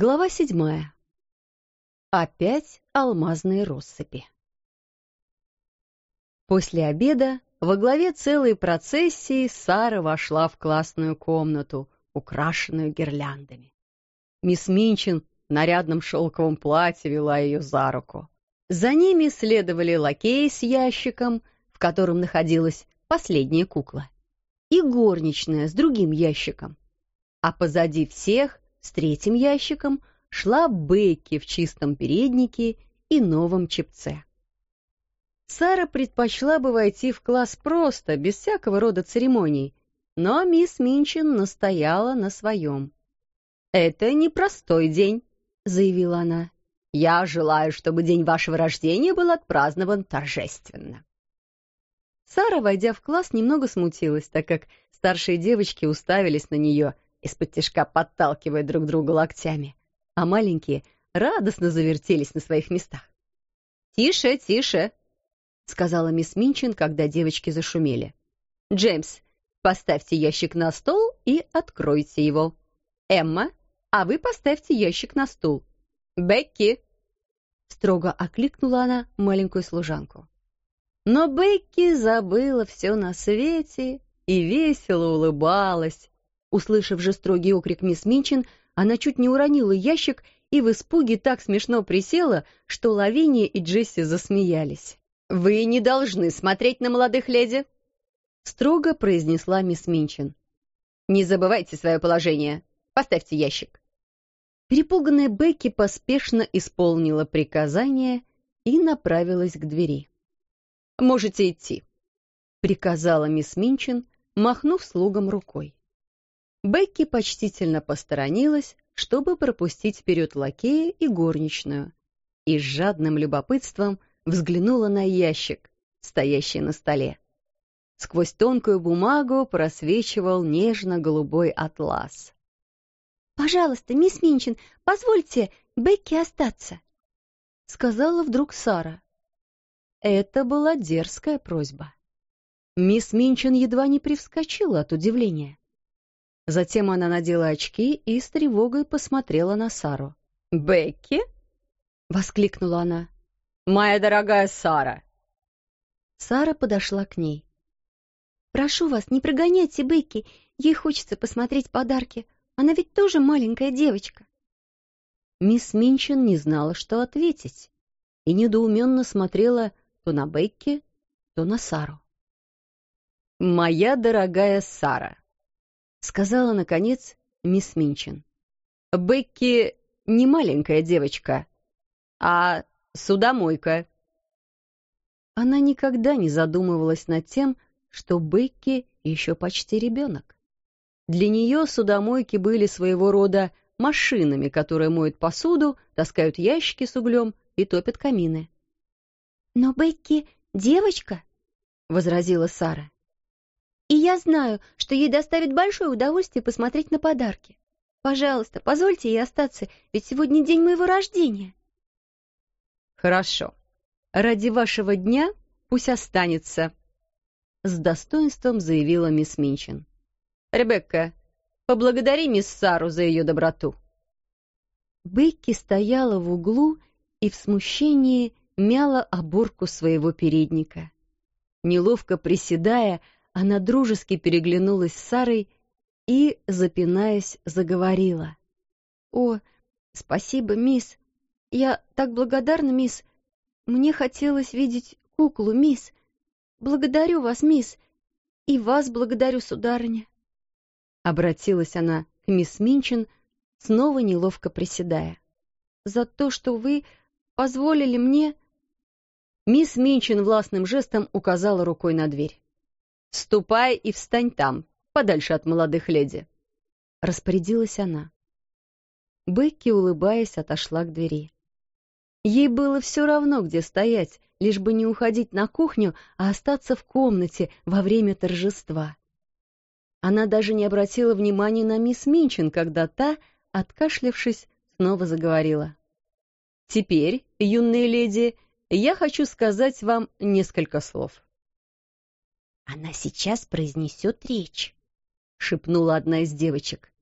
Глава седьмая. Опять алмазные россыпи. После обеда во главе целой процессии Сара вошла в классную комнату, украшенную гирляндами. Мисс Минчин в нарядном шелковом платье вела ее за руку. За ними следовали лакеи с ящиком, в котором находилась последняя кукла, и горничная с другим ящиком. А позади всех, с третьим ящиком, шла Бекки в чистом переднике и новом чепце. Сара предпочла бы войти в класс просто, без всякого рода церемоний, но мисс Минчин настояла на своем. «Это непростой день», — заявила она. «Я желаю, чтобы день вашего рождения был отпразднован торжественно». Сара, войдя в класс, немного смутилась, так как старшие девочки уставились на нее, из-под тяжка подталкивая друг друга локтями, а маленькие радостно завертелись на своих местах. «Тише, тише!» — сказала мисс Минчин, когда девочки зашумели. «Джеймс, поставьте ящик на стол и откройте его. Эмма, а вы поставьте ящик на стул. Бекки!» Строго окликнула она маленькую служанку. Но Бекки забыла все на свете и весело улыбалась. Услышав же строгий окрик мисс Минчин, она чуть не уронила ящик и в испуге так смешно присела, что Лавиния и Джесси засмеялись. «Вы не должны смотреть на молодых леди», — строго произнесла мисс Минчин. «Не забывайте свое положение. Поставьте ящик». Перепуганная Бекки поспешно исполнила приказание и направилась к двери. «Можете идти», — приказала мисс Минчин, махнув слугам рукой. Бекки почтительно посторонилась, чтобы пропустить вперед лакея и горничную, и с жадным любопытством взглянула на ящик, стоящий на столе. Сквозь тонкую бумагу просвечивал нежно-голубой атлас. «Пожалуйста, мисс Минчин, позвольте Бекки остаться», — сказала вдруг Сара. Это была дерзкая просьба. Мисс Минчин едва не привскочила от удивления. Затем она надела очки и с тревогой посмотрела на Сару. «Бекки?» — воскликнула она. «Моя дорогая Сара!» Сара подошла к ней. «Прошу вас, не прогоняйте Бекки, ей хочется посмотреть подарки. Она ведь тоже маленькая девочка». Мисс Минчин не знала, что ответить, и недоуменно смотрела то на Бекки, то на Сару. «Моя дорогая Сара», — сказала, наконец, мисс Минчин. «Бекки не маленькая девочка, а судомойка. Она никогда не задумывалась над тем, что Бекки еще почти ребенок. Для нее судомойки были своего рода машинами, которые моют посуду, таскают ящики с углем и топят камины. «Но Бекки девочка», — возразила Сара. «И я знаю, что ей доставит большое удовольствие посмотреть на подарки. Пожалуйста, позвольте ей остаться, ведь сегодня день моего рождения». «Хорошо. Ради вашего дня пусть останется», — с достоинством заявила мисс Минчин. «Ребекка, поблагодари мисс Сару за ее доброту». Бекки стояла в углу и в смущении мяла оборку своего передника. Неловко приседая, она дружески переглянулась с Сарой и, запинаясь, заговорила. «О, спасибо, мисс. «Я так благодарна, мисс. Мне хотелось видеть куклу, мисс. Благодарю вас, мисс. И вас благодарю, сударыня». Обратилась она к мисс Минчин, снова неловко приседая. «За то, что вы позволили мне...» Мисс Минчин властным жестом указала рукой на дверь. «Ступай и встань там, подальше от молодых леди», — распорядилась она. Бекки, улыбаясь, отошла к двери. Ей было все равно, где стоять, лишь бы не уходить на кухню, а остаться в комнате во время торжества. Она даже не обратила внимания на мисс Минчин, когда та, откашлявшись, снова заговорила. «Теперь, юные леди, я хочу сказать вам несколько слов». «Она сейчас произнесет речь», — шепнула одна из девочек.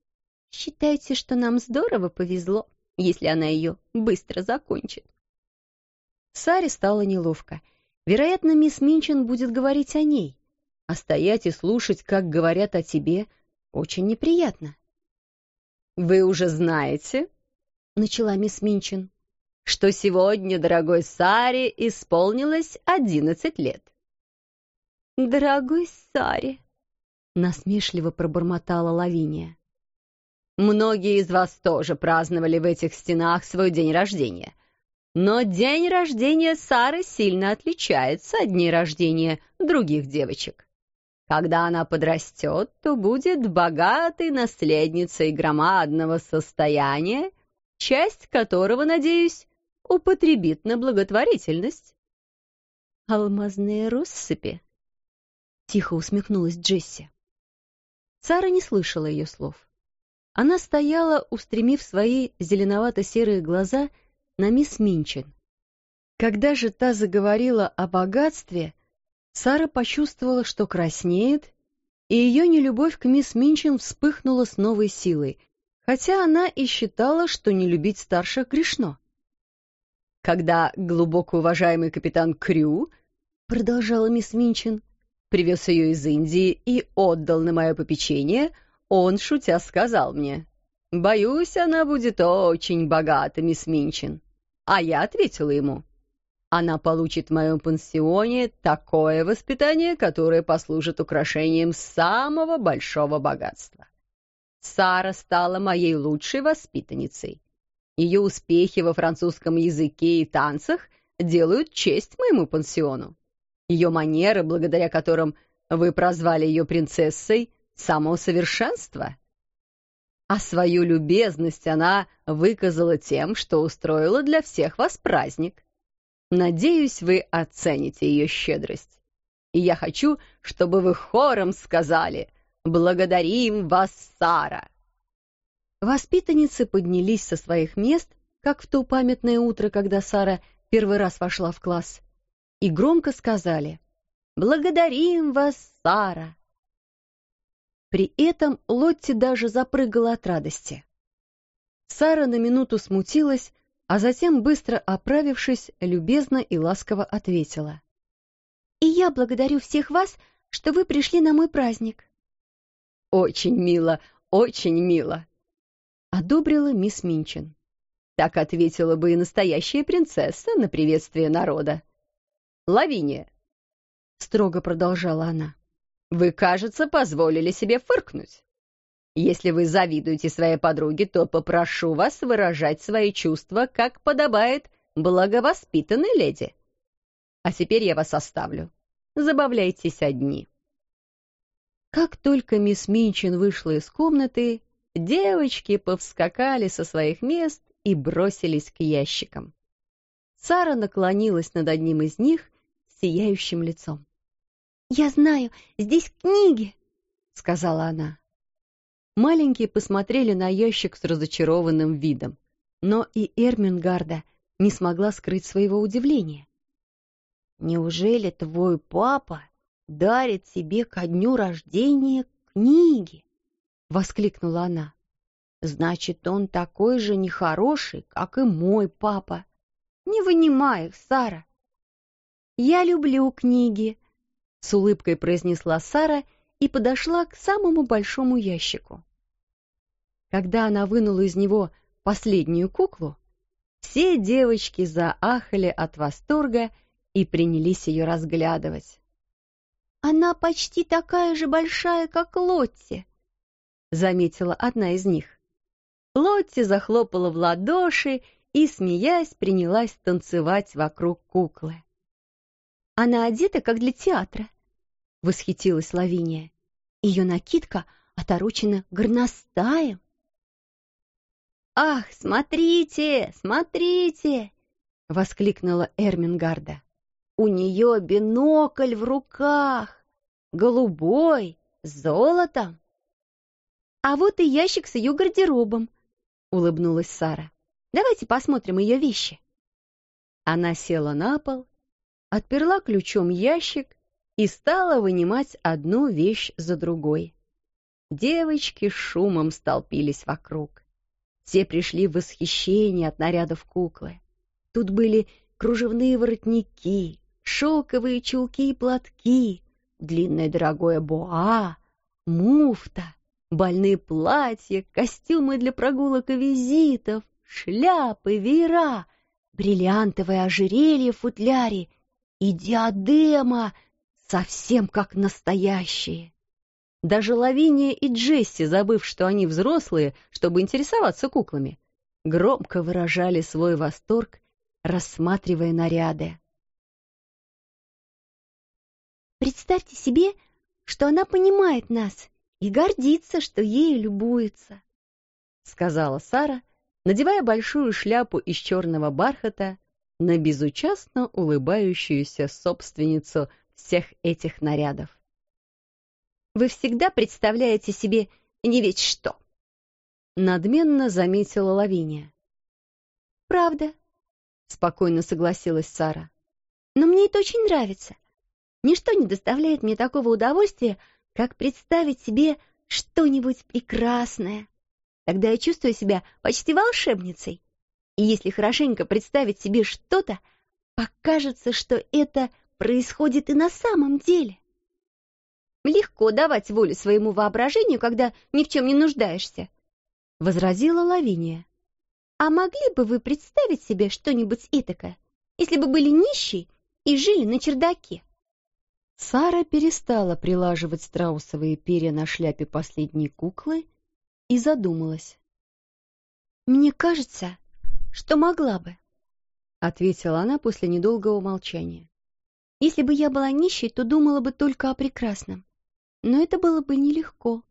«Считайте, что нам здорово повезло», если она ее быстро закончит. Саре стало неловко. Вероятно, мисс Минчин будет говорить о ней. А стоять и слушать, как говорят о тебе, очень неприятно. «Вы уже знаете», — начала мисс Минчин, «что сегодня дорогой Саре исполнилось одиннадцать лет». «Дорогой Саре», — насмешливо пробормотала Лавиния. «Многие из вас тоже праздновали в этих стенах свой день рождения. Но день рождения Сары сильно отличается от дней рождения других девочек. Когда она подрастет, то будет богатой наследницей громадного состояния, часть которого, надеюсь, употребит на благотворительность. «Алмазные россыпи?» — тихо усмехнулась Джесси. Сара не слышала ее слов. Она стояла, устремив свои зеленовато-серые глаза — на мисс Минчин. Когда же та заговорила о богатстве, Сара почувствовала, что краснеет, и ее нелюбовь к мисс Минчин вспыхнула с новой силой, хотя она и считала, что не любить старших грешно. Когда глубоко уважаемый капитан Крю, продолжала мисс Минчин, привез ее из Индии и отдал на мое попечение, он, шутя, сказал мне, «Боюсь, она будет очень богата, мисс Минчин». А я ответила ему, она получит в моем пансионе такое воспитание, которое послужит украшением самого большого богатства. Сара стала моей лучшей воспитанницей. Ее успехи во французском языке и танцах делают честь моему пансиону. Ее манеры, благодаря которым вы прозвали ее принцессой, само совершенство — а свою любезность она выказала тем, что устроила для всех вас праздник. Надеюсь, вы оцените ее щедрость. И я хочу, чтобы вы хором сказали «Благодарим вас, Сара!» Воспитанницы поднялись со своих мест, как в то памятное утро, когда Сара первый раз вошла в класс, и громко сказали «Благодарим вас, Сара!» При этом Лотти даже запрыгала от радости. Сара на минуту смутилась, а затем, быстро оправившись, любезно и ласково ответила. «И я благодарю всех вас, что вы пришли на мой праздник». «Очень мило, очень мило», — одобрила мисс Минчин. Так ответила бы и настоящая принцесса на приветствие народа. «Лавиния», — строго продолжала она, вы, кажется, позволили себе фыркнуть. Если вы завидуете своей подруге, то попрошу вас выражать свои чувства, как подобает благовоспитанной леди. А теперь я вас оставлю. Забавляйтесь одни. Как только мисс Минчин вышла из комнаты, девочки повскакали со своих мест и бросились к ящикам. Сара наклонилась над одним из них сияющим лицом. «Я знаю, здесь книги!» — сказала она. Маленькие посмотрели на ящик с разочарованным видом, но и Эрмингарда не смогла скрыть своего удивления. «Неужели твой папа дарит себе ко дню рождения книги?» — воскликнула она. «Значит, он такой же нехороший, как и мой папа. Не вынимай их, Сара!» «Я люблю книги», — с улыбкой произнесла Сара и подошла к самому большому ящику. Когда она вынула из него последнюю куклу, все девочки заахали от восторга и принялись ее разглядывать. «Она почти такая же большая, как Лотти», — заметила одна из них. Лотти захлопала в ладоши и, смеясь, принялась танцевать вокруг куклы. Она одета, как для театра», — восхитилась Лавиния. «Ее накидка оторочена горностаем». «Ах, смотрите, смотрите!» — воскликнула Эрмингарда. «У нее бинокль в руках, голубой, с золотом». «А вот и ящик с ее гардеробом», — улыбнулась Сара. «Давайте посмотрим ее вещи». Она села на пол отперла ключом ящик и стала вынимать одну вещь за другой. Девочки шумом столпились вокруг. Все пришли в восхищение от нарядов куклы. Тут были кружевные воротники, шелковые чулки и платки, длинное дорогое буа, муфта, больные платья, костюмы для прогулок и визитов, шляпы, веера, бриллиантовое ожерелье в футляре и диадема, совсем как настоящие. Даже Лавиния и Джесси, забыв, что они взрослые, чтобы интересоваться куклами, громко выражали свой восторг, рассматривая наряды. «Представьте себе, что она понимает нас и гордится, что ею любуется», — сказала Сара, надевая большую шляпу из черного бархата на безучастно улыбающуюся собственницу всех этих нарядов. Вы всегда представляете себе не ведь что. Надменно заметила Лавиния. Правда, спокойно согласилась Сара. Но мне это очень нравится. Ничто не доставляет мне такого удовольствия, как представить себе что-нибудь прекрасное. Тогда я чувствую себя почти волшебницей. И если хорошенько представить себе что-то, покажется, что это происходит и на самом деле. Легко давать волю своему воображению, когда ни в чем не нуждаешься, — возразила Лавиния. А могли бы вы представить себе что-нибудь этакое, если бы были нищие и жили на чердаке? Сара перестала прилаживать страусовые перья на шляпе последней куклы и задумалась. «Мне кажется, что могла бы», — ответила она после недолгого молчания. «Если бы я была нищей, то думала бы только о прекрасном но это было бы нелегко.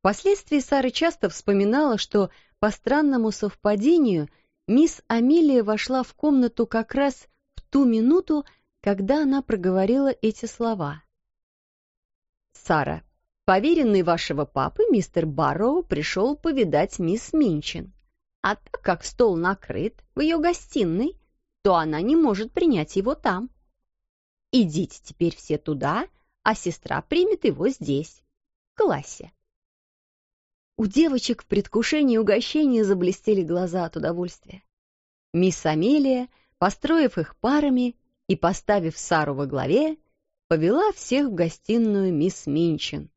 Впоследствии Сара часто вспоминала, что по странному совпадению мисс Амелия вошла в комнату как раз в ту минуту, когда она проговорила эти слова. «Сара, поверенный вашего папы, мистер Барроу, пришел повидать мисс Минчин. А так как стол накрыт в ее гостиной, то она не может принять его там. Идите теперь все туда а сестра примет его здесь, в классе. У девочек в предвкушении угощения заблестели глаза от удовольствия. Мисс Амелия, построив их парами и поставив Сару во главе, повела всех в гостиную мисс Минчин,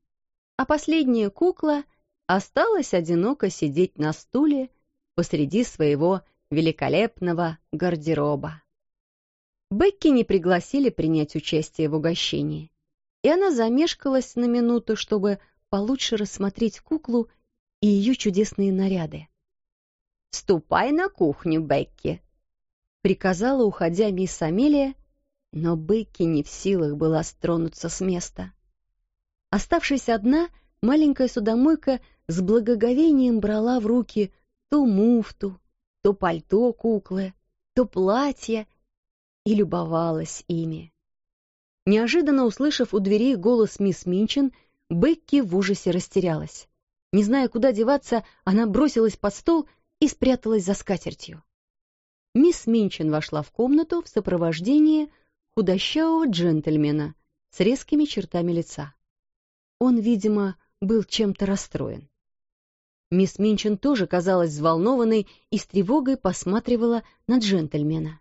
а последняя кукла осталась одиноко сидеть на стуле посреди своего великолепного гардероба. Бекки не пригласили принять участие в угощении и она замешкалась на минуту, чтобы получше рассмотреть куклу и ее чудесные наряды. «Ступай на кухню, Бекки!» — приказала, уходя мисс Амелия, но Бекки не в силах была стронуться с места. Оставшись одна, маленькая судомойка с благоговением брала в руки то муфту, то пальто куклы, то платье и любовалась ими. Неожиданно услышав у дверей голос мисс Минчин, Бекки в ужасе растерялась. Не зная, куда деваться, она бросилась под стол и спряталась за скатертью. Мисс Минчин вошла в комнату в сопровождении худощавого джентльмена с резкими чертами лица. Он, видимо, был чем-то расстроен. Мисс Минчин тоже казалась взволнованной и с тревогой посматривала на джентльмена.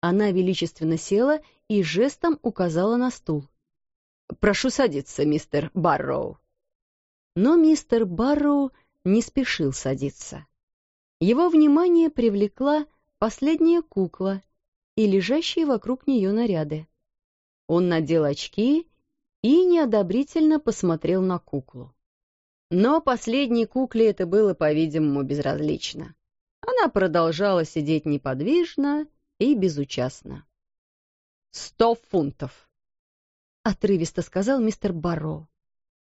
Она величественно села и жестом указала на стул. «Прошу садиться, мистер Барроу». Но мистер Барроу не спешил садиться. Его внимание привлекла последняя кукла и лежащие вокруг нее наряды. Он надел очки и неодобрительно посмотрел на куклу. Но последней кукле это было, по-видимому, безразлично. Она продолжала сидеть неподвижно и безучастно. «Сто фунтов!» — отрывисто сказал мистер Барроу.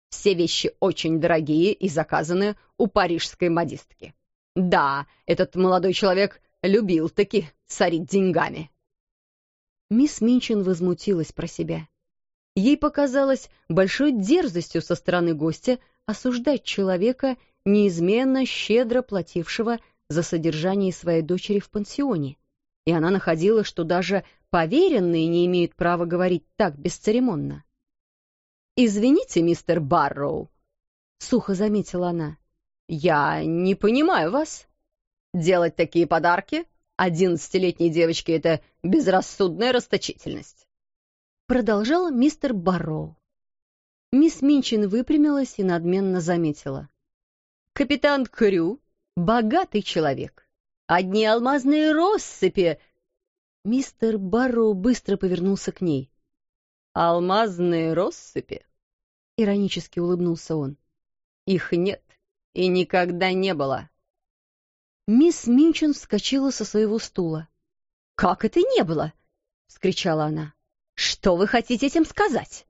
«Все вещи очень дорогие и заказаны у парижской модистки. Да, этот молодой человек любил-таки сорить деньгами». Мисс Минчин возмутилась про себя. Ей показалось большой дерзостью со стороны гостя осуждать человека, неизменно щедро платившего за содержание своей дочери в пансионе и она находила, что даже поверенные не имеют права говорить так бесцеремонно. «Извините, мистер Барроу», — сухо заметила она, «Я не понимаю вас. Делать такие подарки одиннадцатилетней девочке — это безрассудная расточительность». Продолжал мистер Барроу. Мисс Минчин выпрямилась и надменно заметила. «Капитан Крю — богатый человек. Одни алмазные россыпи...» Мистер Барроу быстро повернулся к ней. «Алмазные россыпи?» — иронически улыбнулся он. «Их нет и никогда не было». Мисс Минчин вскочила со своего стула. «Как это не было?» — вскричала она. «Что вы хотите этим сказать?»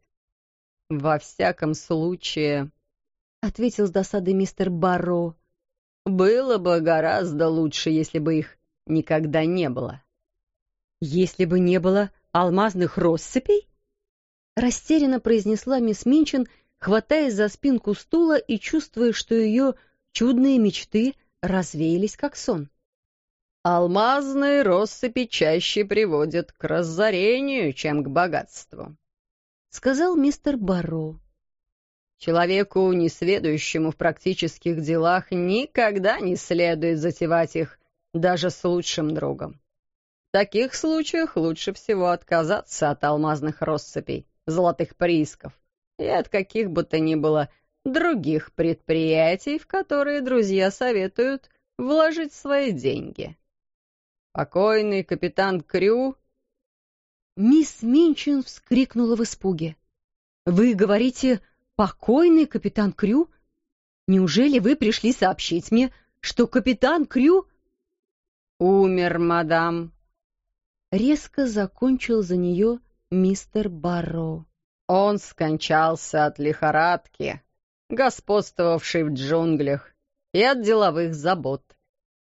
«Во всяком случае», — ответил с досадой мистер Барроу, «было бы гораздо лучше, если бы их никогда не было». «Если бы не было алмазных россыпей?» Растерянно произнесла мисс Минчин, хватаясь за спинку стула и чувствуя, что ее чудные мечты развеялись как сон. «Алмазные россыпи чаще приводят к разорению, чем к богатству», — сказал мистер Барроу. «Человеку, несведущему в практических делах, никогда не следует затевать их даже с лучшим другом. В таких случаях лучше всего отказаться от алмазных россыпей, золотых приисков и от каких бы то ни было других предприятий, в которые друзья советуют вложить свои деньги. Покойный капитан Крю Мисс Минчин вскрикнула в испуге. «Вы говорите, покойный капитан Крю? Неужели вы пришли сообщить мне, что капитан Крю...» «Умер, мадам», — резко закончил за нее мистер Барроу. «Он скончался от лихорадки, господствовавшей в джунглях, и от деловых забот.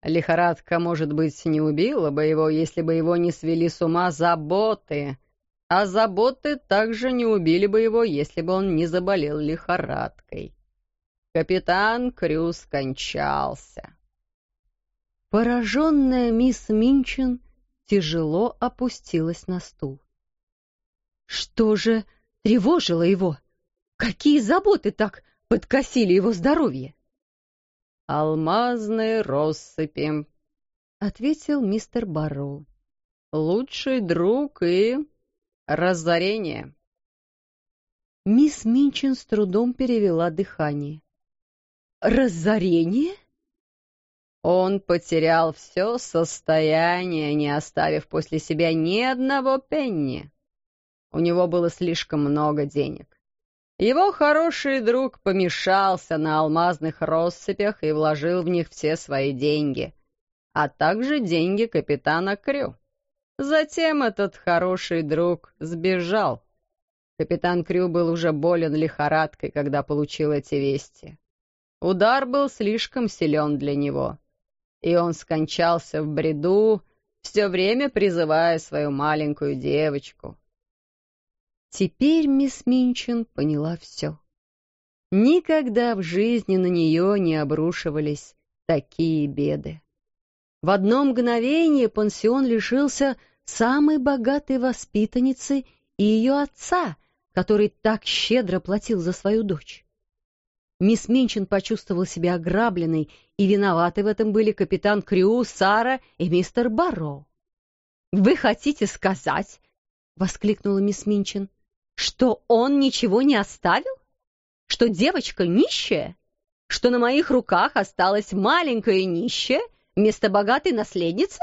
Лихорадка, может быть, не убила бы его, если бы его не свели с ума заботы, а заботы также не убили бы его, если бы он не заболел лихорадкой. Капитан Крю скончался. Пораженная мисс Минчин тяжело опустилась на стул. Что же тревожило его? Какие заботы так подкосили его здоровье? «Алмазные россыпи», — ответил мистер Барроу. «Лучший друг и разорение». Мисс Минчин с трудом перевела дыхание. «Разорение?» Он потерял все состояние, не оставив после себя ни одного пенни. У него было слишком много денег. Его хороший друг помешался на алмазных россыпях и вложил в них все свои деньги, а также деньги капитана Крю. Затем этот хороший друг сбежал. Капитан Крю был уже болен лихорадкой, когда получил эти вести. Удар был слишком силен для него, и он скончался в бреду, все время призывая свою маленькую девочку. Теперь мисс Минчин поняла все. Никогда в жизни на нее не обрушивались такие беды. В одно мгновение пансион лишился самой богатой воспитанницы и ее отца, который так щедро платил за свою дочь. Мисс Минчин почувствовала себя ограбленной, и виноваты в этом были капитан Крю, Сара и мистер Барроу. «Вы хотите сказать, — воскликнула мисс Минчин, что он ничего не оставил? Что девочка нищая? Что на моих руках осталась маленькая нищая вместо богатой наследницы?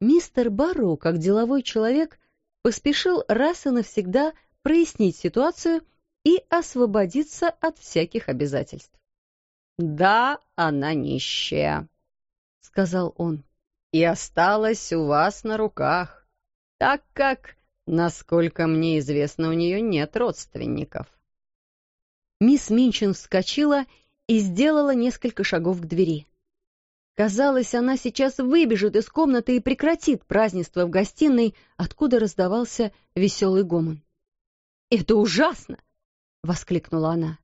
Мистер Барроу, как деловой человек, поспешил раз и навсегда прояснить ситуацию и освободиться от всяких обязательств. «Да, она нищая», — сказал он, — «и осталась у вас на руках, так как Насколько мне известно, у нее нет родственников. Мисс Минчин вскочила и сделала несколько шагов к двери. Казалось, она сейчас выбежит из комнаты и прекратит празднество в гостиной, откуда раздавался веселый гомон. «Это ужасно!» — воскликнула она.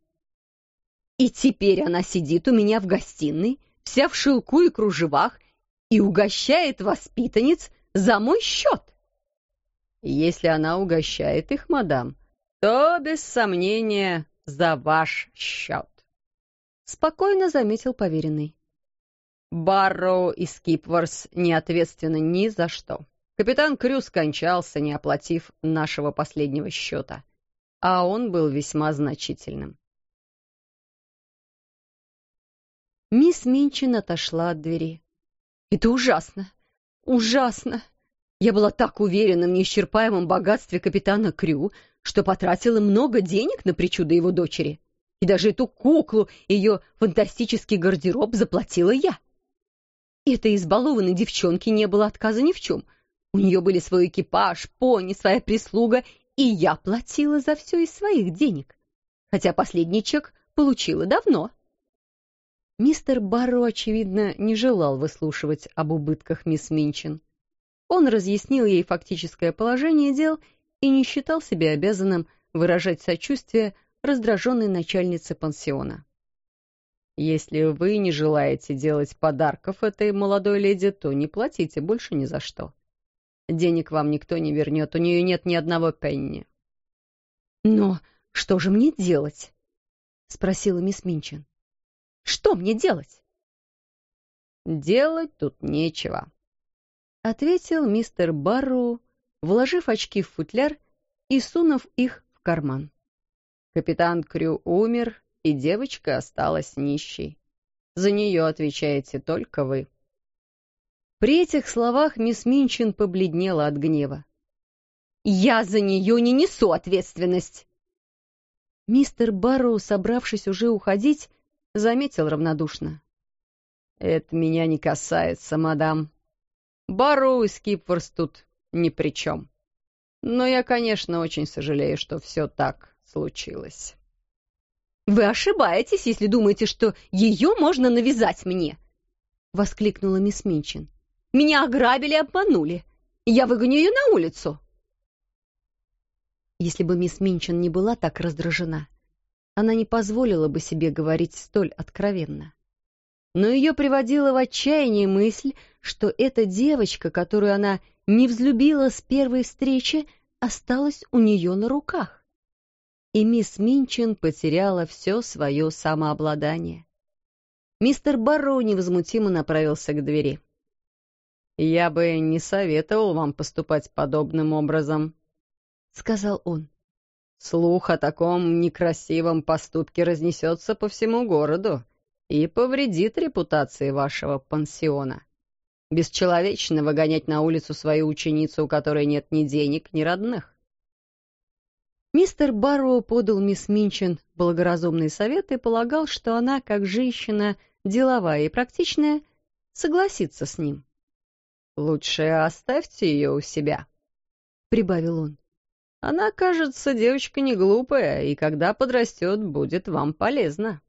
«И теперь она сидит у меня в гостиной, вся в шелку и кружевах, и угощает воспитанниц за мой счет!» Если она угощает их, мадам, то, без сомнения, за ваш счет. спокойно заметил поверенный. Барроу и Скипворс не ответственны ни за что. Капитан Крю скончался, не оплатив нашего последнего счета, а он был весьма значительным. Мисс Минчин отошла от двери. «Это ужасно! Ужасно! Я была так уверена в неисчерпаемом богатстве капитана Крю, что потратила много денег на причуды его дочери. И даже эту куклу, ее фантастический гардероб заплатила я. Этой избалованной девчонке не было отказа ни в чем. У нее были свой экипаж, пони, своя прислуга, и я платила за все из своих денег. Хотя последний чек получила давно. Мистер Барро, очевидно, не желал выслушивать об убытках мисс Минчин. Он разъяснил ей фактическое положение дел и не считал себя обязанным выражать сочувствие раздраженной начальнице пансиона. «Если вы не желаете делать подарков этой молодой леди, то не платите больше ни за что. Денег вам никто не вернет, у нее нет ни одного пенни». «Но что же мне делать?» — спросила мисс Минчин. Что мне делать?» «Делать тут нечего», — ответил мистер Барроу, вложив очки в футляр и сунув их в карман. Капитан Крю умер, и девочка осталась нищей. За нее отвечаете только вы. При этих словах мисс Минчин побледнела от гнева. «Я за нее не несу ответственность!» Мистер Барроу, собравшись уже уходить, заметил равнодушно. «Это меня не касается, мадам. Барроу и Скипворс тут ни при чем. Но я, конечно, очень сожалею, что все так случилось». «Вы ошибаетесь, если думаете, что ее можно навязать мне!» — воскликнула мисс Минчин. «Меня ограбили и обманули. Я выгоню ее на улицу!» Если бы мисс Минчин не была так раздражена, она не позволила бы себе говорить столь откровенно. Но ее приводила в отчаяние мысль, что эта девочка, которую она не взлюбила с первой встречи, осталась у нее на руках. И мисс Минчин потеряла все свое самообладание. Мистер Барроу невозмутимо направился к двери. «Я бы не советовал вам поступать подобным образом», — сказал он. Слух о таком некрасивом поступке разнесется по всему городу и повредит репутации вашего пансиона. Бесчеловечно выгонять на улицу свою ученицу, у которой нет ни денег, ни родных. Мистер Барроу подал мисс Минчин благоразумный совет и полагал, что она, как женщина деловая и практичная, согласится с ним. «Лучше оставьте ее у себя», — прибавил он. Она, кажется, девочка не глупая, и когда подрастет, будет вам полезна.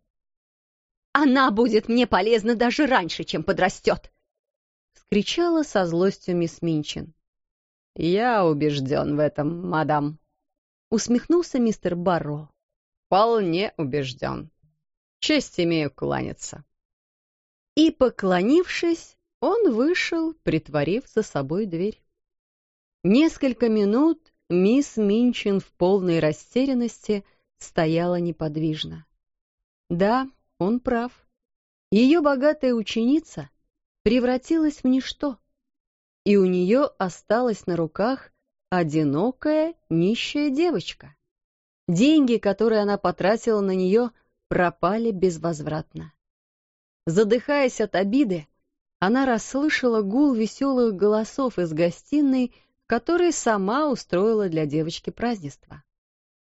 Она будет мне полезна даже раньше, чем подрастет! — вскричала со злостью мисс Минчин. «Я убежден в этом, мадам», — усмехнулся мистер Барро. «Вполне убежден. Честь имею кланяться». И, поклонившись, он вышел, притворив за собой дверь. Несколько минут Мисс Минчин в полной растерянности стояла неподвижно. Да, он прав. Ее богатая ученица превратилась в ничто, и у нее осталась на руках одинокая нищая девочка. Деньги, которые она потратила на нее, пропали безвозвратно. Задыхаясь от обиды, она расслышала гул веселых голосов из гостиной который сама устроила для девочки празднество.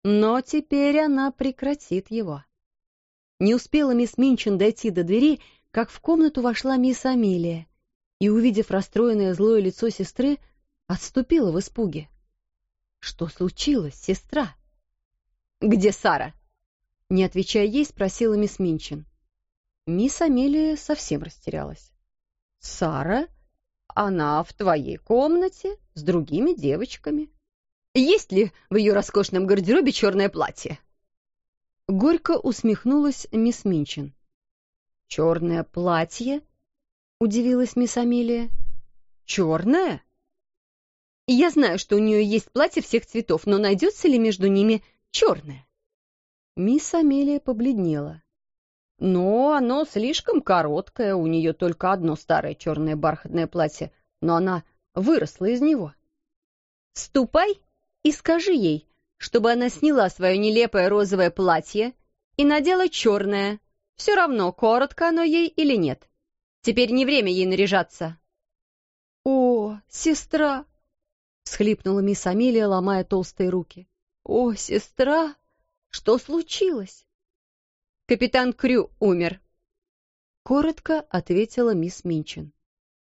Но теперь она прекратит его. Не успела мисс Минчин дойти до двери, как в комнату вошла мисс Амелия и, увидев расстроенное злое лицо сестры, отступила в испуге. «Что случилось, сестра?» «Где Сара?» Не отвечая ей, спросила мисс Минчин. Мисс Амелия совсем растерялась. «Сара?» Она в твоей комнате с другими девочками. Есть ли в ее роскошном гардеробе черное платье?» Горько усмехнулась мисс Минчин. «Черное платье?» — удивилась мисс Амелия. «Черное?» «Я знаю, что у нее есть платье всех цветов, но найдется ли между ними черное?» Мисс Амелия побледнела. Но оно слишком короткое, у нее только одно старое черное бархатное платье, но она выросла из него. Ступай и скажи ей, чтобы она сняла свое нелепое розовое платье и надела черное. Все равно, коротко оно ей или нет. Теперь не время ей наряжаться. «О, сестра!» — всхлипнула мисс Амелия, ломая толстые руки. «О, сестра! Что случилось?» «Капитан Крю умер», — коротко ответила мисс Минчин.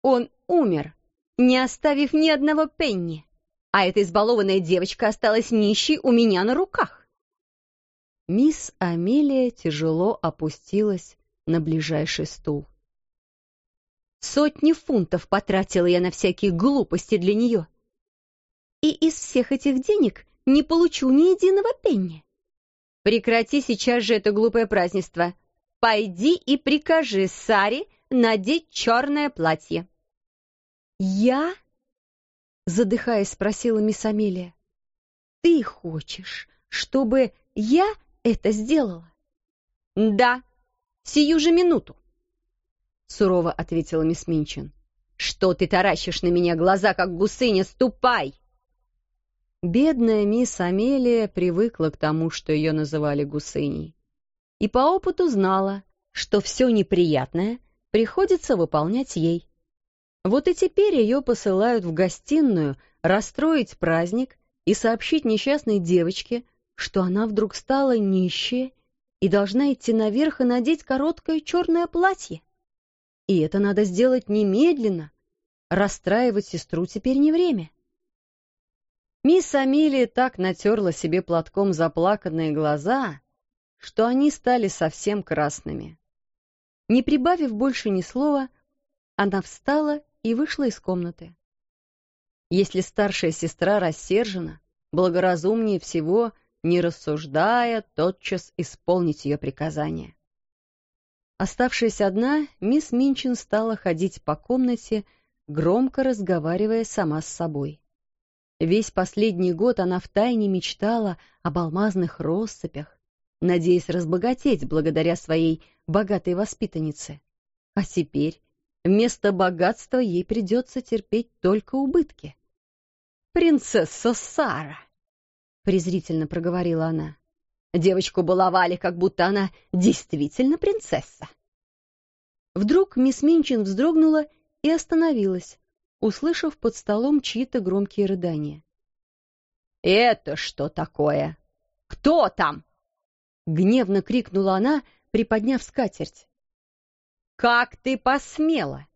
«Он умер, не оставив ни одного пенни, а эта избалованная девочка осталась нищей у меня на руках». Мисс Амелия тяжело опустилась на ближайший стул. Сотни фунтов потратила я на всякие глупости для нее. И из всех этих денег не получу ни единого пенни. Прекрати сейчас же это глупое празднество. Пойди и прикажи Саре надеть черное платье. «Я?» — задыхаясь, спросила мисс Амелия. «Ты хочешь, чтобы я это сделала?» «Да, сию же минуту», — сурово ответила мисс Минчин. «Что ты таращишь на меня глаза, как гусыня? Ступай!» Бедная мисс Амелия привыкла к тому, что ее называли гусыней. И по опыту знала, что все неприятное приходится выполнять ей. Вот и теперь ее посылают в гостиную расстроить праздник и сообщить несчастной девочке, что она вдруг стала нищая и должна идти наверх и надеть короткое черное платье. И это надо сделать немедленно. Расстраивать сестру теперь не время. Мисс Амелия так натерла себе платком заплаканные глаза, что они стали совсем красными. Не прибавив больше ни слова, она встала и вышла из комнаты. Если старшая сестра рассержена, благоразумнее всего, не рассуждая, тотчас исполнить ее приказание. Оставшись одна, мисс Минчин стала ходить по комнате, громко разговаривая сама с собой. Весь последний год она втайне мечтала об алмазных россыпях, надеясь разбогатеть благодаря своей богатой воспитаннице. А теперь вместо богатства ей придется терпеть только убытки. «Принцесса Сара!» — презрительно проговорила она. Девочку баловали, как будто она действительно принцесса. Вдруг мисс Минчин вздрогнула и остановилась, услышав под столом чьи-то громкие рыдания. «Это что такое? Кто там?» Гневно крикнула она, приподняв скатерть. «Как ты посмела?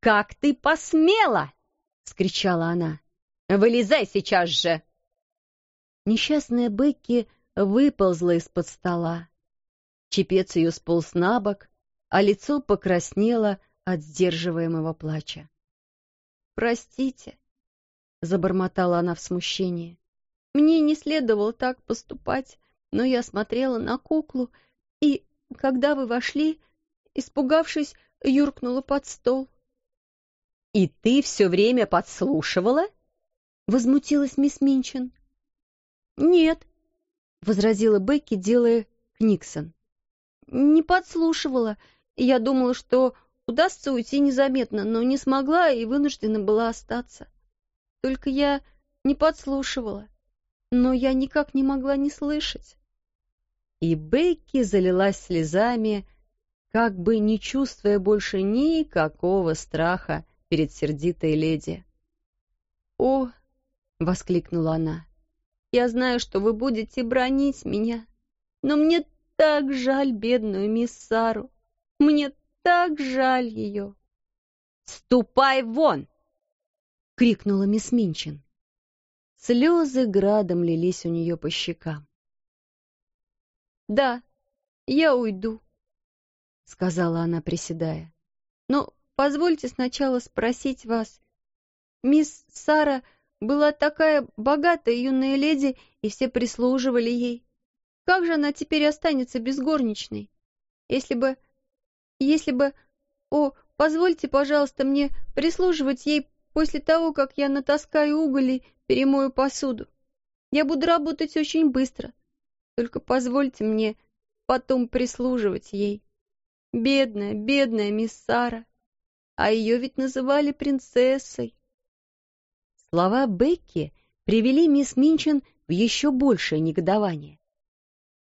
Как ты посмела?» — скричала она. «Вылезай сейчас же!» Несчастная Бекки выползла из-под стола. Чепец ее сполз на бок, а лицо покраснело от сдерживаемого плача. «Простите», — забормотала она в смущении. «Мне не следовало так поступать, но я смотрела на куклу, и, когда вы вошли, испугавшись, юркнула под стол». «И ты все время подслушивала?» — возмутилась мисс Минчин. «Нет», — возразила Бекки, делая Книксон. «Не подслушивала. Я думала, что Удастся уйти незаметно, но не смогла и вынуждена была остаться. Только я не подслушивала, но я никак не могла не слышать. И Бекки залилась слезами, как бы не чувствуя больше никакого страха перед сердитой леди. «О!» — воскликнула она. «Я знаю, что вы будете бронить меня, но мне так жаль бедную мисс Сару. Мне так жаль ее. «Ступай вон!» — крикнула мисс Минчин. Слезы градом лились у нее по щекам. «Да, я уйду», — сказала она, приседая. «Но позвольте сначала спросить вас. Мисс Сара была такая богатая юная леди, и все прислуживали ей. Как же она теперь останется без горничной? Если бы если бы... О, позвольте, пожалуйста, мне прислуживать ей после того, как я натаскаю уголь и перемою посуду. Я буду работать очень быстро. Только позвольте мне потом прислуживать ей. Бедная, бедная мисс Сара. А ее ведь называли принцессой. Слова Бекки привели мисс Минчин в еще большее негодование.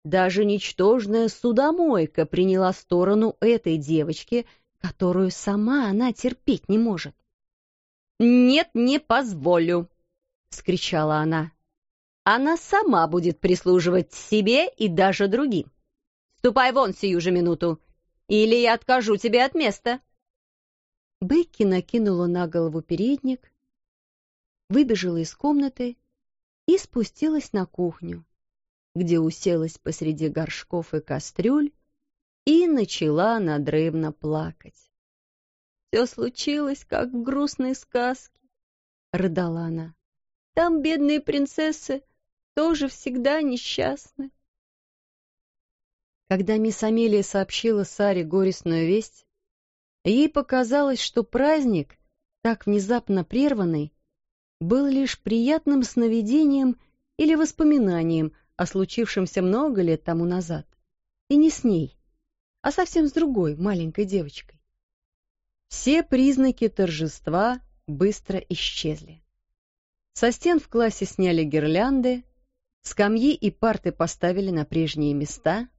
Даже ничтожная судомойка приняла сторону этой девочки, которую сама она терпеть не может. «Нет, не позволю!» — вскричала она. «Она сама будет прислуживать себе и даже другим. Ступай вон сию же минуту, или я откажу тебе от места!» Бекки накинула на голову передник, выбежала из комнаты и спустилась на кухню, где уселась посреди горшков и кастрюль и начала надрывно плакать. «Все случилось, как в грустной сказке», — рыдала она. «Там бедные принцессы тоже всегда несчастны». Когда мисс Амелия сообщила Саре горестную весть, ей показалось, что праздник, так внезапно прерванный, был лишь приятным сновидением или воспоминанием о случившемся много лет тому назад. И не с ней, а совсем с другой маленькой девочкой. Все признаки торжества быстро исчезли. Со стен в классе сняли гирлянды, скамьи и парты поставили на прежние места,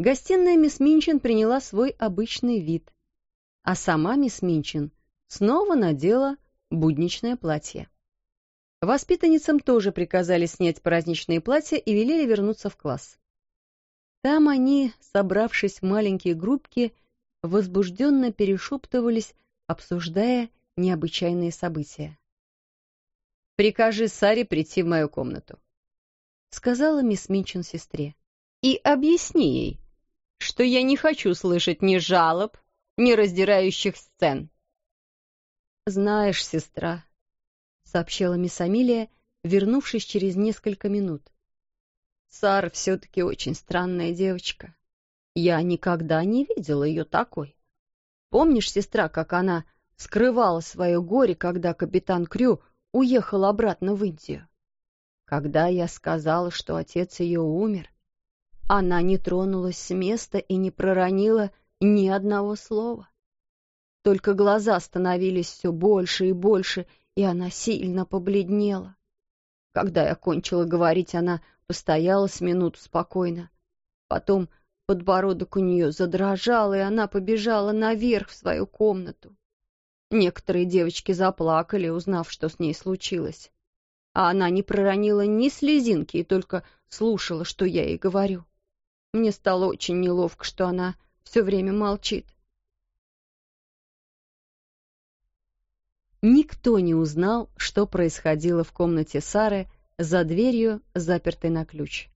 Гостиная мисс Минчин приняла свой обычный вид, а сама мисс Минчин снова надела будничное платье. Воспитанницам тоже приказали снять праздничные платья и велели вернуться в класс. Там они, собравшись в маленькие группки, возбужденно перешептывались, обсуждая необычайные события. «Прикажи Саре прийти в мою комнату», — сказала мисс Минчин сестре. «И объясни ей, что я не хочу слышать ни жалоб, ни раздирающих сцен. «Знаешь, сестра», — сообщила мисс Амилия, вернувшись через несколько минут. «Сара все-таки очень странная девочка. Я никогда не видела ее такой. Помнишь, сестра, как она скрывала свое горе, когда капитан Крю уехал обратно в Индию? Когда я сказала, что отец ее умер, она не тронулась с места и не проронила ни одного слова. Только глаза становились все больше и больше, и она сильно побледнела. Когда я кончила говорить, она постояла с минуту спокойно. Потом подбородок у нее задрожал, и она побежала наверх в свою комнату. Некоторые девочки заплакали, узнав, что с ней случилось. А она не проронила ни слезинки и только слушала, что я ей говорю. Мне стало очень неловко, что она все время молчит. Никто не узнал, что происходило в комнате Сары за дверью, запертой на ключ.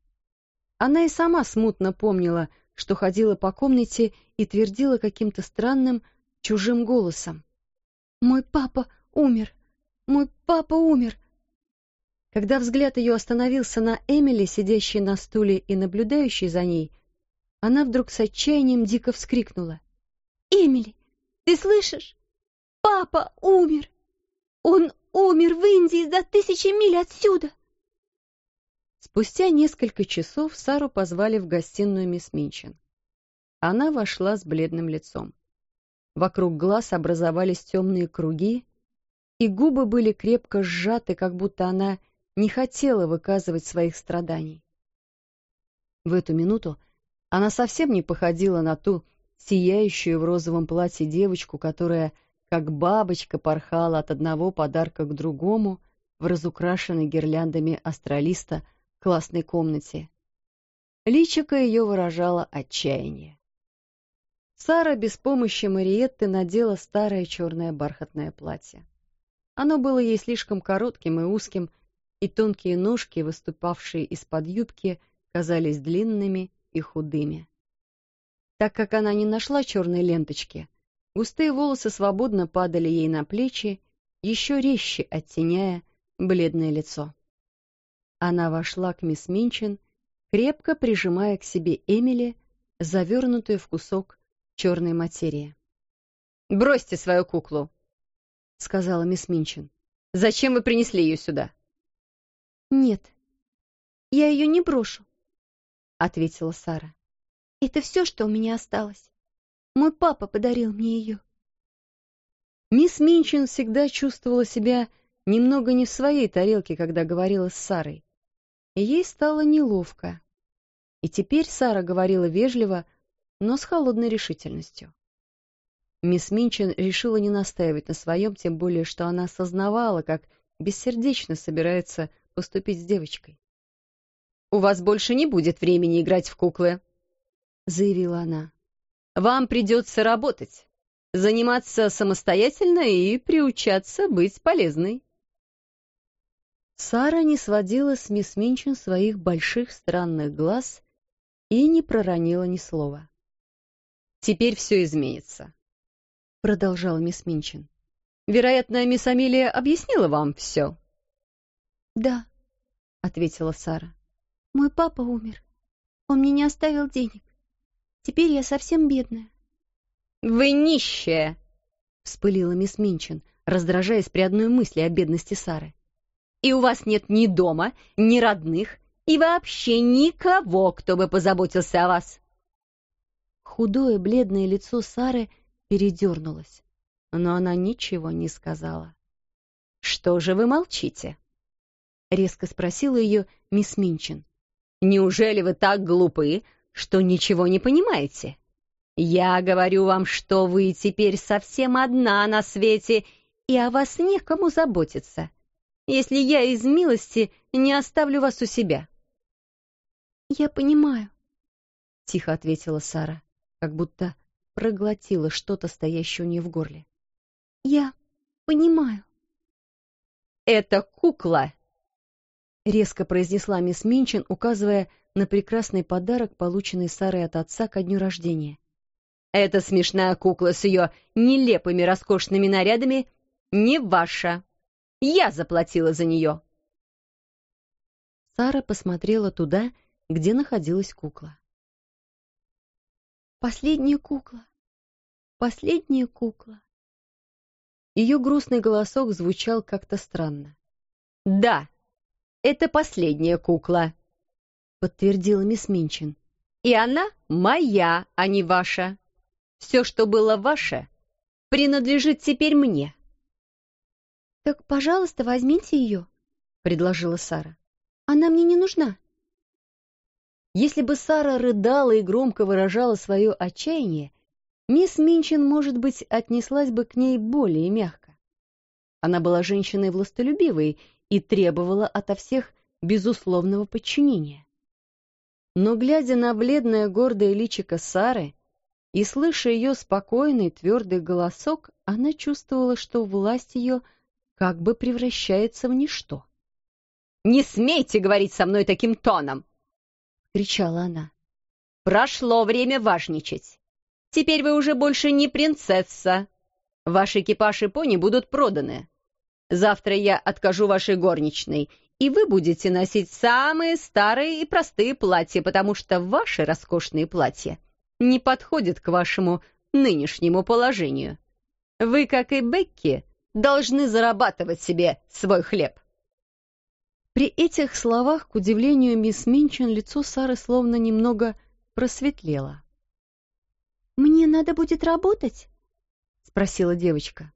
Она и сама смутно помнила, что ходила по комнате и твердила каким-то странным, чужим голосом. «Мой папа умер! Мой папа умер! Когда взгляд ее остановился на Эмили, сидящей на стуле и наблюдающей за ней, она вдруг с отчаянием дико вскрикнула. «Эмили, ты слышишь? Папа умер! Он умер в Индии за тысячи миль отсюда!» Спустя несколько часов Сару позвали в гостиную мисс Минчин. Она вошла с бледным лицом. Вокруг глаз образовались темные круги, и губы были крепко сжаты, как будто она не хотела выказывать своих страданий. В эту минуту она совсем не походила на ту сияющую в розовом платье девочку, которая, как бабочка, порхала от одного подарка к другому в разукрашенной гирляндами астралиста классной комнате. Личико ее выражало отчаяние. Сара без помощи Мариетты надела старое черное бархатное платье. Оно было ей слишком коротким и узким, и тонкие ножки, выступавшие из-под юбки, казались длинными и худыми. Так как она не нашла черной ленточки, густые волосы свободно падали ей на плечи, еще резче оттеняя бледное лицо. Она вошла к мисс Минчин, крепко прижимая к себе Эмили, завернутую в кусок черной материи. «Бросьте свою куклу!» — сказала мисс Минчин. «Зачем вы принесли ее сюда?» «Нет, я ее не брошу», — ответила Сара. «Это все, что у меня осталось. Мой папа подарил мне ее. Мисс Минчин всегда чувствовала себя немного не в своей тарелке, когда говорила с Сарой. И ей стало неловко. И теперь Сара говорила вежливо, но с холодной решительностью. Мисс Минчин решила не настаивать на своем, тем более, что она осознавала, как бессердечно собирается поступить с девочкой. «У вас больше не будет времени играть в куклы», — заявила она. «Вам придется работать, заниматься самостоятельно и приучаться быть полезной». Сара не сводила с мисс Минчин своих больших странных глаз и не проронила ни слова. «Теперь все изменится», — продолжала мисс Минчин. «Вероятно, мисс Амелия объяснила вам все». «Да», — ответила Сара. «Мой папа умер. Он мне не оставил денег. Теперь я совсем бедная». «Вы нищая!» — вспылила мисс Минчин, раздражаясь при одной мысли о бедности Сары и у вас нет ни дома, ни родных, и вообще никого, кто бы позаботился о вас. Худое бледное лицо Сары передернулось, но она ничего не сказала. «Что же вы молчите?» — резко спросила ее мисс Минчин. «Неужели вы так глупы, что ничего не понимаете? Я говорю вам, что вы теперь совсем одна на свете, и о вас некому заботиться если я из милости не оставлю вас у себя?» «Я понимаю», — тихо ответила Сара, как будто проглотила что-то, стоящее у нее в горле. «Я понимаю». «Это кукла!» — резко произнесла мисс Минчин, указывая на прекрасный подарок, полученный Сарой от отца ко дню рождения. «Эта смешная кукла с ее нелепыми роскошными нарядами не ваша!» Я заплатила за нее. Сара посмотрела туда, где находилась кукла. «Последняя кукла! Последняя кукла!» Ее грустный голосок звучал как-то странно. «Да, это последняя кукла», — подтвердила мисс Минчин. «И она моя, а не ваша. Все, что было ваше, принадлежит теперь мне». «Так, пожалуйста, возьмите ее», — предложила Сара. «Она мне не нужна». Если бы Сара рыдала и громко выражала свое отчаяние, мисс Минчин, может быть, отнеслась бы к ней более мягко. Она была женщиной властолюбивой и требовала ото всех безусловного подчинения. Но, глядя на бледное гордое личико Сары и слыша ее спокойный твердый голосок, она чувствовала, что власть ее — как бы превращается в ничто. «Не смейте говорить со мной таким тоном!» — кричала она. «Прошло время важничать. Теперь вы уже больше не принцесса. Ваш экипаж и пони будут проданы. Завтра я откажу вашей горничной, и вы будете носить самые старые и простые платья, потому что ваши роскошные платья не подходят к вашему нынешнему положению. Вы, как и Бекки, должны зарабатывать себе свой хлеб. При этих словах, к удивлению мисс Минчин, лицо Сары словно немного просветлело. «Мне надо будет работать?» — спросила девочка.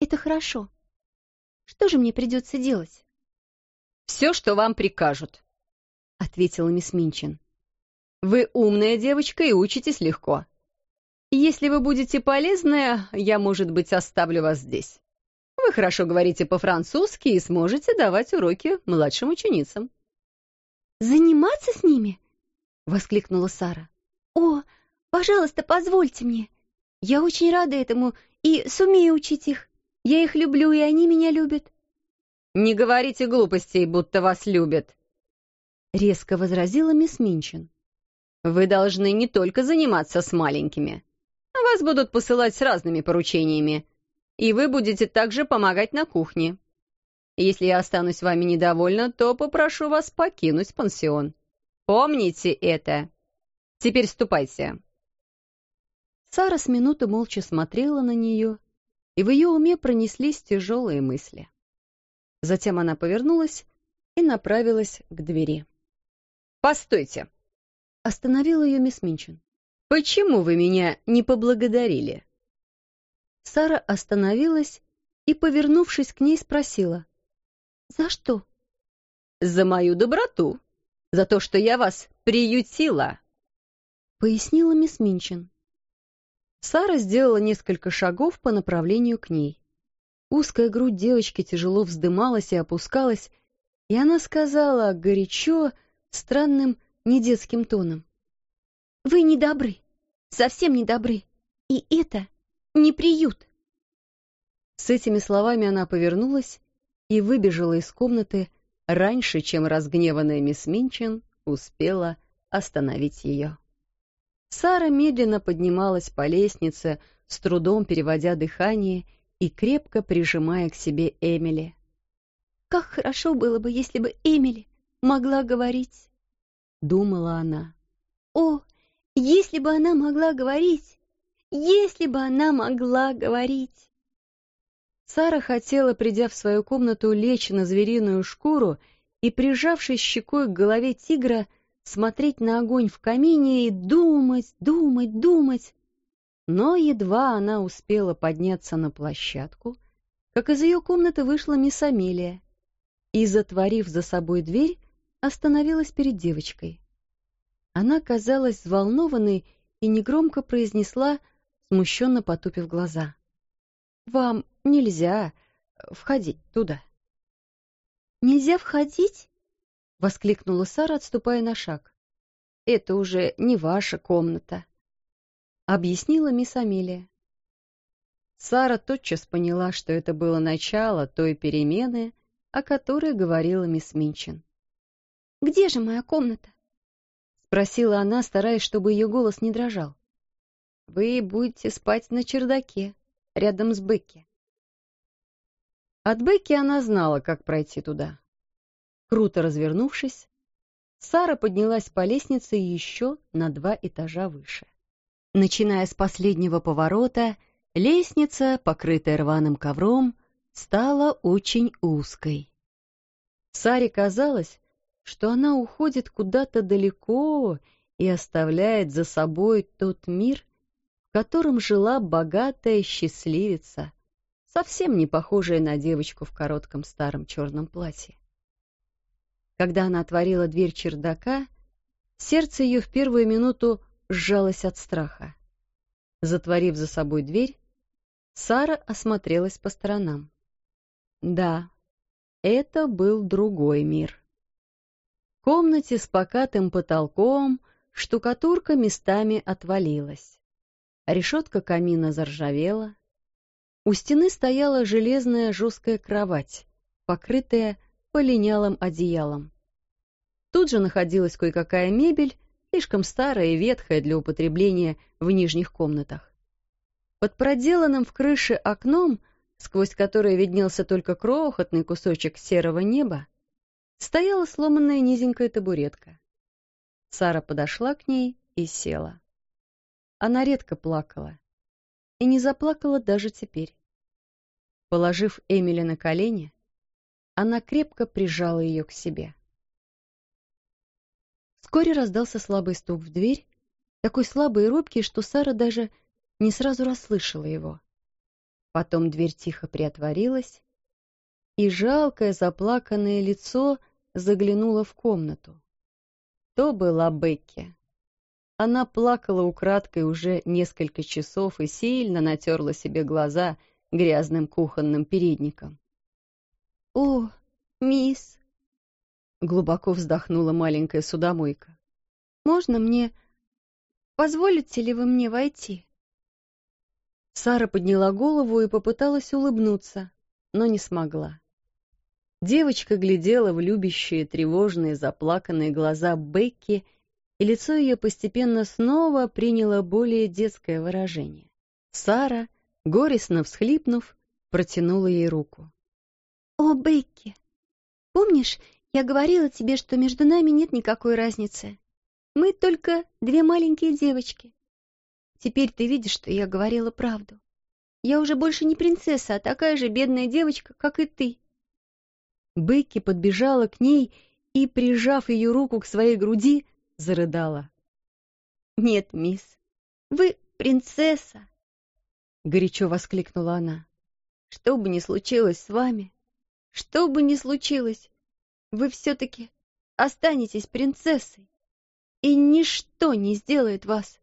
«Это хорошо. Что же мне придется делать?» «Все, что вам прикажут», — ответила мисс Минчин. «Вы умная девочка и учитесь легко. Если вы будете полезная, я, может быть, оставлю вас здесь». Вы хорошо говорите по-французски и сможете давать уроки младшим ученицам». «Заниматься с ними?» — воскликнула Сара. «О, пожалуйста, позвольте мне. Я очень рада этому и сумею учить их. Я их люблю, и они меня любят». «Не говорите глупостей, будто вас любят», — резко возразила мисс Минчин. «Вы должны не только заниматься с маленькими. Вас будут посылать с разными поручениями и вы будете также помогать на кухне. Если я останусь вами недовольна, то попрошу вас покинуть пансион. Помните это. Теперь ступайте». Сара с минуты молча смотрела на нее, и в ее уме пронеслись тяжелые мысли. Затем она повернулась и направилась к двери. «Постойте!» — остановила ее мисс Минчин. Почему вы меня не поблагодарили?» Сара остановилась и, повернувшись к ней, спросила. «За что?» «За мою доброту. За то, что я вас приютила», — пояснила мисс Минчин. Сара сделала несколько шагов по направлению к ней. Узкая грудь девочки тяжело вздымалась и опускалась, и она сказала горячо, странным, недетским тоном. «Вы не добры, совсем не добры, и это не приют». С этими словами она повернулась и выбежала из комнаты раньше, чем разгневанная мисс Минчин успела остановить ее. Сара медленно поднималась по лестнице, с трудом переводя дыхание и крепко прижимая к себе Эмили. «Как хорошо было бы, если бы Эмили могла говорить!» — думала она. «О, если бы она могла говорить! Если бы она могла говорить!» Сара хотела, придя в свою комнату, лечь на звериную шкуру и, прижавшись щекой к голове тигра, смотреть на огонь в камине и думать, думать, думать. Но едва она успела подняться на площадку, как из ее комнаты вышла мисс Амелия и, затворив за собой дверь, остановилась перед девочкой. Она казалась взволнованной и негромко произнесла, смущенно потупив глаза. «Вам нельзя входить туда». «Нельзя входить?» — воскликнула Сара, отступая на шаг. «Это уже не ваша комната», — объяснила мисс Амелия. Сара тотчас поняла, что это было начало той перемены, о которой говорила мисс Минчин. «Где же моя комната?» — спросила она, стараясь, чтобы ее голос не дрожал. «Вы будете спать на чердаке, рядом с Бекки». От Бекки она знала, как пройти туда. Круто развернувшись, Сара поднялась по лестнице еще на два этажа выше. Начиная с последнего поворота, лестница, покрытая рваным ковром, стала очень узкой. Саре казалось, что она уходит куда-то далеко и оставляет за собой тот мир, в котором жила богатая счастливица, совсем не похожая на девочку в коротком старом черном платье. Когда она отворила дверь чердака, сердце ее в первую минуту сжалось от страха. Затворив за собой дверь, Сара осмотрелась по сторонам. Да, это был другой мир. В комнате с покатым потолком штукатурка местами отвалилась. Решетка камина заржавела. У стены стояла железная жесткая кровать, покрытая полинялым одеялом. Тут же находилась кое-какая мебель, слишком старая и ветхая для употребления в нижних комнатах. Под проделанным в крыше окном, сквозь которое виднелся только крохотный кусочек серого неба, стояла сломанная низенькая табуретка. Сара подошла к ней и села. Она редко плакала и не заплакала даже теперь. Положив Эмили на колени, она крепко прижала ее к себе. Вскоре раздался слабый стук в дверь, такой слабый и робкий, что Сара даже не сразу расслышала его. Потом дверь тихо приотворилась, и жалкое заплаканное лицо заглянуло в комнату. То была Бекки. Она плакала украдкой уже несколько часов и сильно натерла себе глаза грязным кухонным передником. «О, мисс!» Глубоко вздохнула маленькая судомойка. «Можно мне... Позволите ли вы мне войти?» Сара подняла голову и попыталась улыбнуться, но не смогла. Девочка глядела в любящие, тревожные, заплаканные глаза Бекки, и лицо ее постепенно снова приняло более детское выражение. Сара, горестно всхлипнув, протянула ей руку. «О, Бекки, помнишь, я говорила тебе, что между нами нет никакой разницы. Мы только две маленькие девочки. Теперь ты видишь, что я говорила правду. Я уже больше не принцесса, а такая же бедная девочка, как и ты». Бекки подбежала к ней и, прижав ее руку к своей груди, зарыдала. «Нет, мисс, Вы принцесса!» Горячо воскликнула она. «Что бы ни случилось с вами, что бы ни случилось, вы все-таки останетесь принцессой, и ничто не сделает вас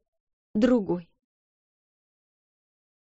другой».